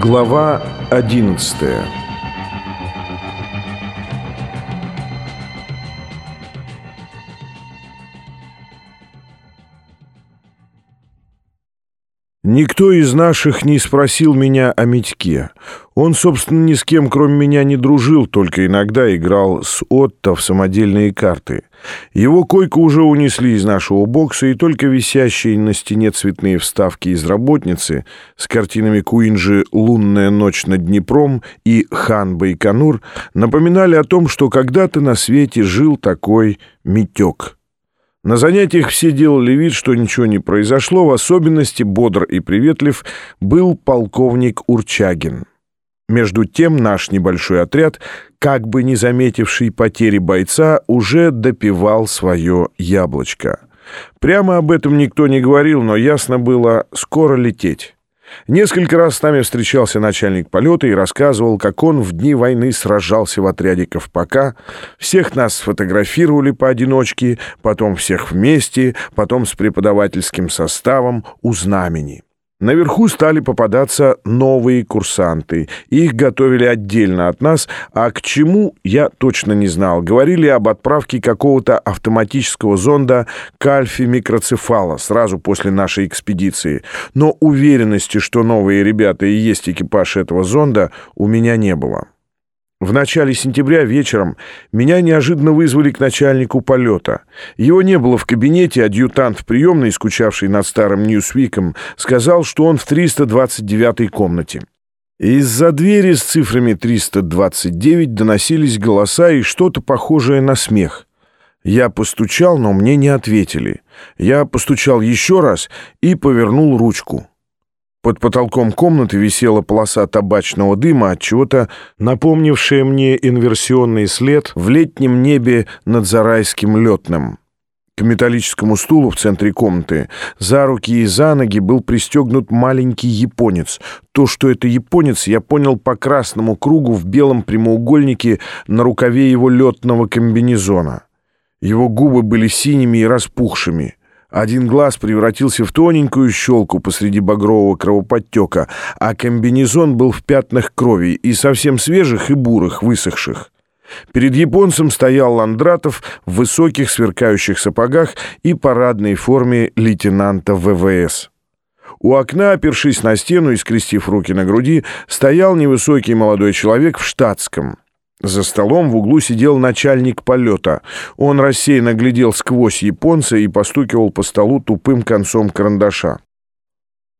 Глава 11 Никто из наших не спросил меня о Митьке. Он, собственно, ни с кем, кроме меня, не дружил, только иногда играл с Отто в самодельные карты. Его койку уже унесли из нашего бокса, и только висящие на стене цветные вставки из работницы с картинами Куинджи «Лунная ночь над Днепром» и «Хан Байконур» напоминали о том, что когда-то на свете жил такой Митек. На занятиях все делали вид, что ничего не произошло, в особенности бодр и приветлив был полковник Урчагин. Между тем наш небольшой отряд, как бы не заметивший потери бойца, уже допивал свое яблочко. Прямо об этом никто не говорил, но ясно было — скоро лететь. Несколько раз с нами встречался начальник полета и рассказывал, как он в дни войны сражался в отряде Ковпака. Всех нас сфотографировали поодиночке, потом всех вместе, потом с преподавательским составом у знамени. Наверху стали попадаться новые курсанты. Их готовили отдельно от нас, а к чему, я точно не знал. Говорили об отправке какого-то автоматического зонда к альфе микроцефала сразу после нашей экспедиции. Но уверенности, что новые ребята и есть экипаж этого зонда, у меня не было. В начале сентября вечером меня неожиданно вызвали к начальнику полета. Его не было в кабинете, адъютант в приемной, скучавший над старым Ньюсвиком, сказал, что он в 329-й комнате. Из-за двери с цифрами 329 доносились голоса и что-то похожее на смех. Я постучал, но мне не ответили. Я постучал еще раз и повернул ручку. Под потолком комнаты висела полоса табачного дыма, от чего-то напомнившая мне инверсионный след в летнем небе над Зарайским летным. К металлическому стулу в центре комнаты за руки и за ноги был пристегнут маленький японец. То, что это японец, я понял по красному кругу в белом прямоугольнике на рукаве его летного комбинезона. Его губы были синими и распухшими. Один глаз превратился в тоненькую щелку посреди багрового кровоподтека, а комбинезон был в пятнах крови и совсем свежих и бурых, высохших. Перед японцем стоял Ландратов в высоких сверкающих сапогах и парадной форме лейтенанта ВВС. У окна, опершись на стену и скрестив руки на груди, стоял невысокий молодой человек в штатском. За столом в углу сидел начальник полета. Он рассеянно глядел сквозь японца и постукивал по столу тупым концом карандаша.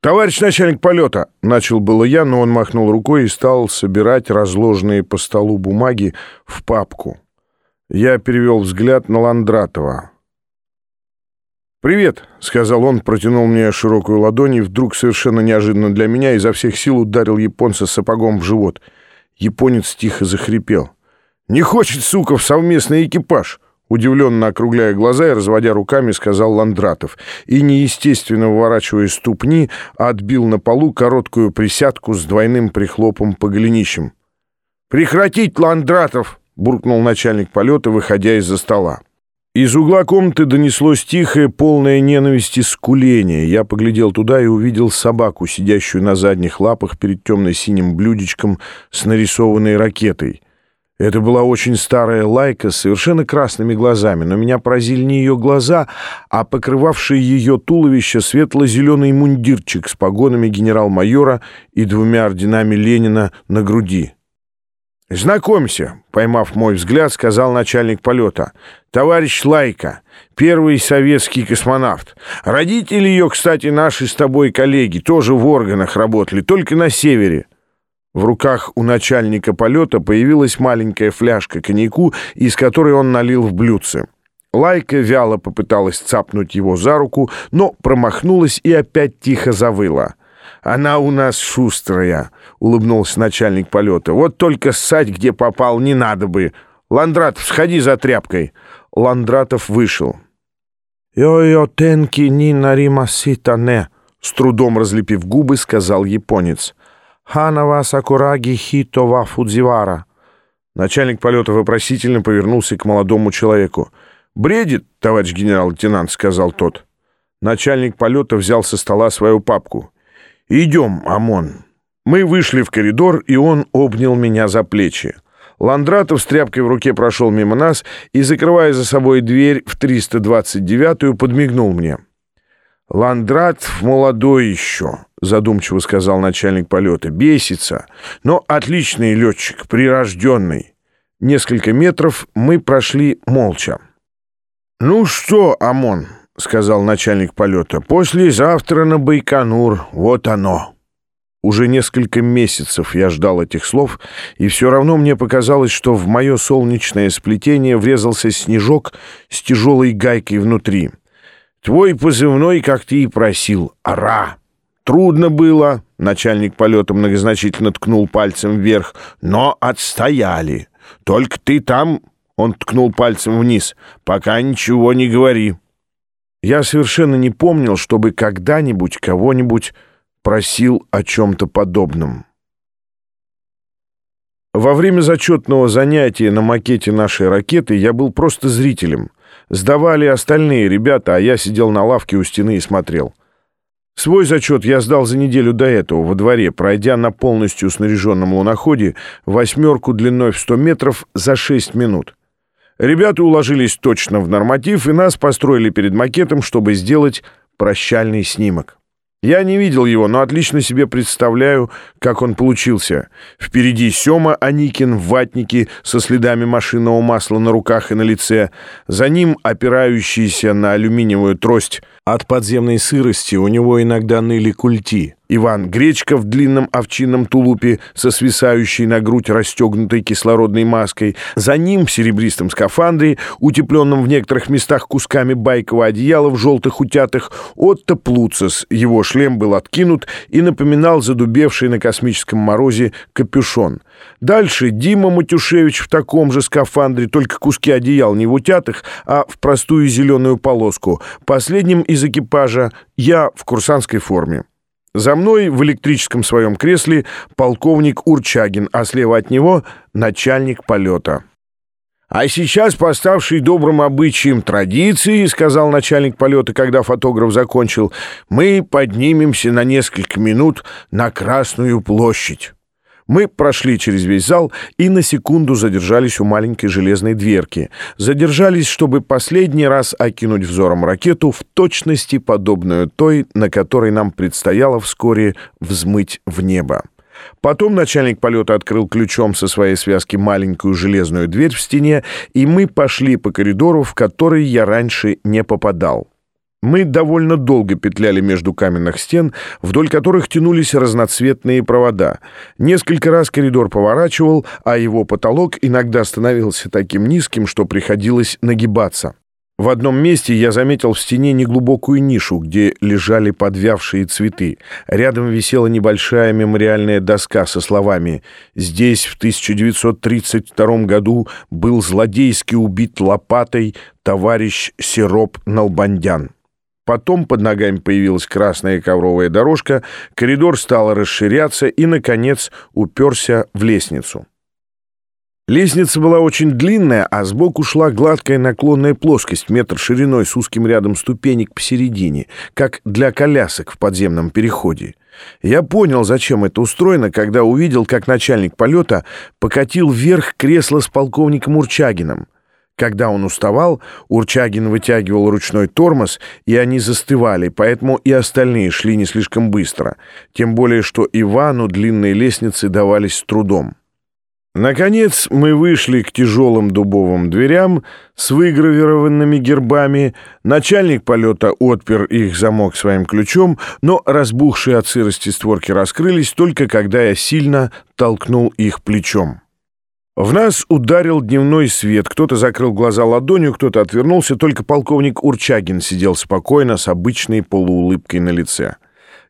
«Товарищ начальник полета!» — начал было я, но он махнул рукой и стал собирать разложенные по столу бумаги в папку. Я перевел взгляд на Ландратова. «Привет», — сказал он, протянул мне широкую ладонь и вдруг совершенно неожиданно для меня изо всех сил ударил японца сапогом в живот — Японец тихо захрипел. «Не хочет, сука, в совместный экипаж!» Удивленно округляя глаза и разводя руками, сказал Ландратов. И, неестественно выворачивая ступни, отбил на полу короткую присядку с двойным прихлопом по голенищам. «Прекратить, Ландратов!» — буркнул начальник полета, выходя из-за стола. Из угла комнаты донеслось тихое, полное ненависти скуление. Я поглядел туда и увидел собаку, сидящую на задних лапах перед темно-синим блюдечком с нарисованной ракетой. Это была очень старая лайка с совершенно красными глазами, но меня поразили не ее глаза, а покрывавший ее туловище светло-зеленый мундирчик с погонами генерал-майора и двумя орденами Ленина на груди. «Знакомься», — поймав мой взгляд, сказал начальник полета. «Товарищ Лайка, первый советский космонавт. Родители ее, кстати, наши с тобой коллеги, тоже в органах работали, только на севере». В руках у начальника полета появилась маленькая фляжка коньяку, из которой он налил в блюдце. Лайка вяло попыталась цапнуть его за руку, но промахнулась и опять тихо завыла. «Она у нас шустрая», — улыбнулся начальник полета. «Вот только ссать, где попал, не надо бы. Ландратов, сходи за тряпкой». Ландратов вышел. «Йо-йо тенки ни наримаситане», — с трудом разлепив губы, сказал японец. «Ханава сакураги хитова фудзивара». Начальник полета вопросительно повернулся к молодому человеку. «Бредит, товарищ генерал-лейтенант», — сказал тот. Начальник полета взял со стола свою папку. «Идем, ОМОН». Мы вышли в коридор, и он обнял меня за плечи. Ландратов с тряпкой в руке прошел мимо нас и, закрывая за собой дверь в 329-ю, подмигнул мне. «Ландратов молодой еще», — задумчиво сказал начальник полета. «Бесится, но отличный летчик, прирожденный». Несколько метров мы прошли молча. «Ну что, ОМОН», — сказал начальник полета, — «послезавтра на Байконур, вот оно». Уже несколько месяцев я ждал этих слов, и все равно мне показалось, что в мое солнечное сплетение врезался снежок с тяжелой гайкой внутри. «Твой позывной, как ты и просил, ара!» «Трудно было», — начальник полета многозначительно ткнул пальцем вверх, «но отстояли. Только ты там...» — он ткнул пальцем вниз. «Пока ничего не говори». Я совершенно не помнил, чтобы когда-нибудь кого-нибудь просил о чем-то подобном. Во время зачетного занятия на макете нашей ракеты я был просто зрителем. Сдавали остальные ребята, а я сидел на лавке у стены и смотрел. Свой зачет я сдал за неделю до этого во дворе, пройдя на полностью снаряженном луноходе восьмерку длиной в 100 метров за 6 минут. Ребята уложились точно в норматив, и нас построили перед макетом, чтобы сделать прощальный снимок. Я не видел его, но отлично себе представляю, как он получился. Впереди Сёма Аникин в ватнике со следами машинного масла на руках и на лице. За ним опирающийся на алюминиевую трость. От подземной сырости у него иногда ныли культи. Иван Гречка в длинном овчинном тулупе со свисающей на грудь расстегнутой кислородной маской. За ним в серебристом скафандре, утепленном в некоторых местах кусками байкового одеяла в желтых утятых, Отто Плуцес. Его шлем был откинут и напоминал задубевший на космическом морозе капюшон. Дальше Дима Матюшевич в таком же скафандре, только куски одеял не в утятых, а в простую зеленую полоску. Последним из экипажа я в курсантской форме. За мной в электрическом своем кресле полковник Урчагин, а слева от него начальник полета. «А сейчас, поставший добрым обычаем традиции, — сказал начальник полета, когда фотограф закончил, — мы поднимемся на несколько минут на Красную площадь». Мы прошли через весь зал и на секунду задержались у маленькой железной дверки. Задержались, чтобы последний раз окинуть взором ракету в точности подобную той, на которой нам предстояло вскоре взмыть в небо. Потом начальник полета открыл ключом со своей связки маленькую железную дверь в стене, и мы пошли по коридору, в который я раньше не попадал. Мы довольно долго петляли между каменных стен, вдоль которых тянулись разноцветные провода. Несколько раз коридор поворачивал, а его потолок иногда становился таким низким, что приходилось нагибаться. В одном месте я заметил в стене неглубокую нишу, где лежали подвявшие цветы. Рядом висела небольшая мемориальная доска со словами «Здесь в 1932 году был злодейски убит лопатой товарищ Сироп Налбандян». Потом под ногами появилась красная ковровая дорожка, коридор стал расширяться и, наконец, уперся в лестницу. Лестница была очень длинная, а сбоку шла гладкая наклонная плоскость, метр шириной с узким рядом ступенек посередине, как для колясок в подземном переходе. Я понял, зачем это устроено, когда увидел, как начальник полета покатил вверх кресло с полковником Урчагиным. Когда он уставал, Урчагин вытягивал ручной тормоз, и они застывали, поэтому и остальные шли не слишком быстро, тем более что Ивану длинные лестницы давались с трудом. Наконец мы вышли к тяжелым дубовым дверям с выгравированными гербами. Начальник полета отпер их замок своим ключом, но разбухшие от сырости створки раскрылись только когда я сильно толкнул их плечом. В нас ударил дневной свет. Кто-то закрыл глаза ладонью, кто-то отвернулся. Только полковник Урчагин сидел спокойно, с обычной полуулыбкой на лице.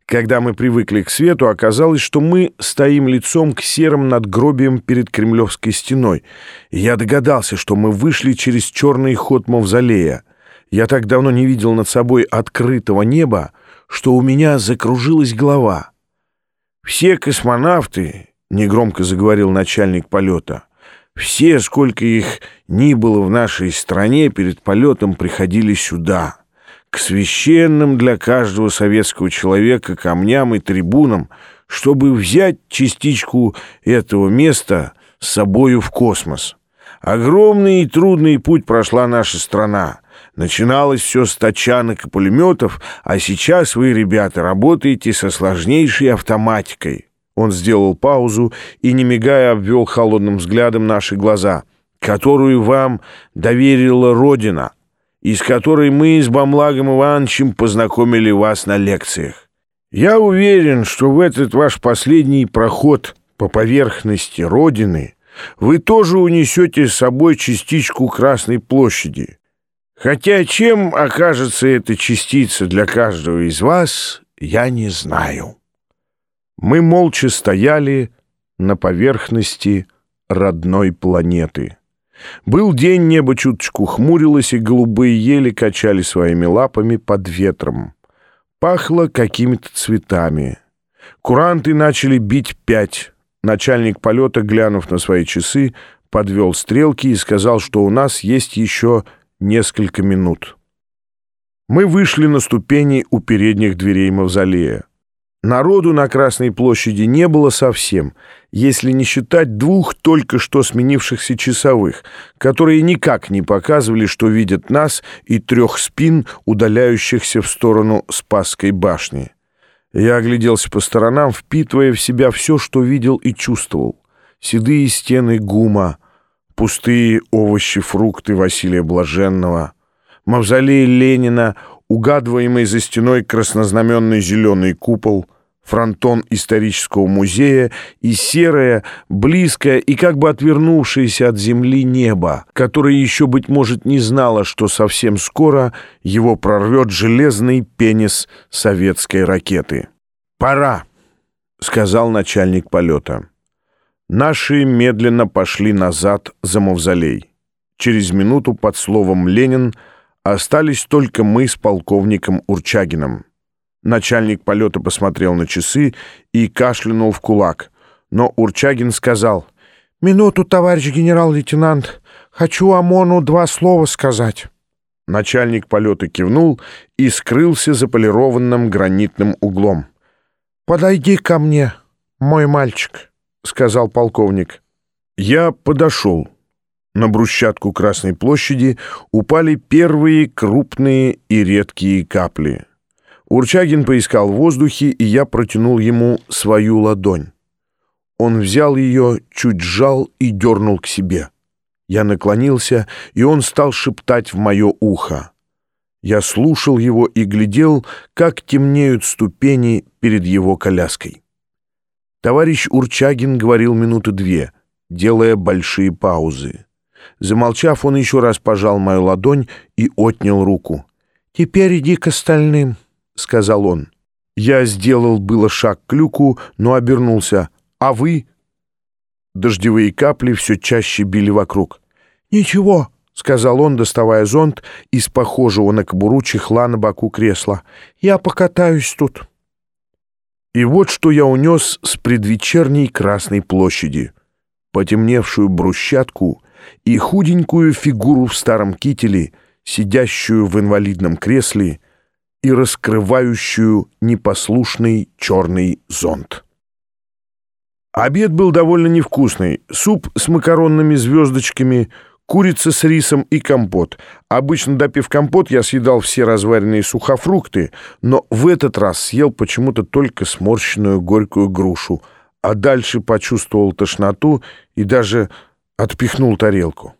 Когда мы привыкли к свету, оказалось, что мы стоим лицом к серым надгробиям перед Кремлевской стеной. И я догадался, что мы вышли через черный ход мавзолея. Я так давно не видел над собой открытого неба, что у меня закружилась голова. «Все космонавты», — негромко заговорил начальник полета, — все, сколько их ни было в нашей стране, перед полетом приходили сюда, к священным для каждого советского человека камням и трибунам, чтобы взять частичку этого места с собою в космос. Огромный и трудный путь прошла наша страна. Начиналось все с тачанок и пулеметов, а сейчас вы, ребята, работаете со сложнейшей автоматикой. Он сделал паузу и, не мигая, обвел холодным взглядом наши глаза, которую вам доверила Родина, и с которой мы с Бамлагом Ивановичем познакомили вас на лекциях. Я уверен, что в этот ваш последний проход по поверхности Родины вы тоже унесете с собой частичку Красной площади. Хотя чем окажется эта частица для каждого из вас, я не знаю». Мы молча стояли на поверхности родной планеты. Был день, небо чуточку хмурилось, и голубые ели качали своими лапами под ветром. Пахло какими-то цветами. Куранты начали бить пять. Начальник полета, глянув на свои часы, подвел стрелки и сказал, что у нас есть еще несколько минут. Мы вышли на ступени у передних дверей мавзолея. Народу на Красной площади не было совсем, если не считать двух только что сменившихся часовых, которые никак не показывали, что видят нас, и трех спин, удаляющихся в сторону Спасской башни. Я огляделся по сторонам, впитывая в себя все, что видел и чувствовал. Седые стены гума, пустые овощи, фрукты Василия Блаженного, мавзолей Ленина, угадываемый за стеной краснознаменный зеленый купол — фронтон исторического музея и серое, близкое и как бы отвернувшееся от земли небо, которое еще, быть может, не знало, что совсем скоро его прорвет железный пенис советской ракеты. «Пора», — сказал начальник полета. Наши медленно пошли назад за мавзолей. Через минуту под словом «Ленин» остались только мы с полковником Урчагиным. Начальник полета посмотрел на часы и кашлянул в кулак. Но Урчагин сказал, «Минуту, товарищ генерал-лейтенант, хочу ОМОНу два слова сказать». Начальник полета кивнул и скрылся за полированным гранитным углом. «Подойди ко мне, мой мальчик», — сказал полковник. Я подошел. На брусчатку Красной площади упали первые крупные и редкие капли. Урчагин поискал в воздухе, и я протянул ему свою ладонь. Он взял ее, чуть сжал и дернул к себе. Я наклонился, и он стал шептать в мое ухо. Я слушал его и глядел, как темнеют ступени перед его коляской. Товарищ Урчагин говорил минуты две, делая большие паузы. Замолчав, он еще раз пожал мою ладонь и отнял руку. «Теперь иди к остальным». — сказал он. Я сделал было шаг к люку, но обернулся. «А вы?» Дождевые капли все чаще били вокруг. «Ничего», — сказал он, доставая зонт из похожего на кобуру чехла на боку кресла. «Я покатаюсь тут». И вот что я унес с предвечерней Красной площади. Потемневшую брусчатку и худенькую фигуру в старом кителе, сидящую в инвалидном кресле — и раскрывающую непослушный черный зонт. Обед был довольно невкусный. Суп с макаронными звездочками, курица с рисом и компот. Обычно, допив компот, я съедал все разваренные сухофрукты, но в этот раз съел почему-то только сморщенную горькую грушу, а дальше почувствовал тошноту и даже отпихнул тарелку.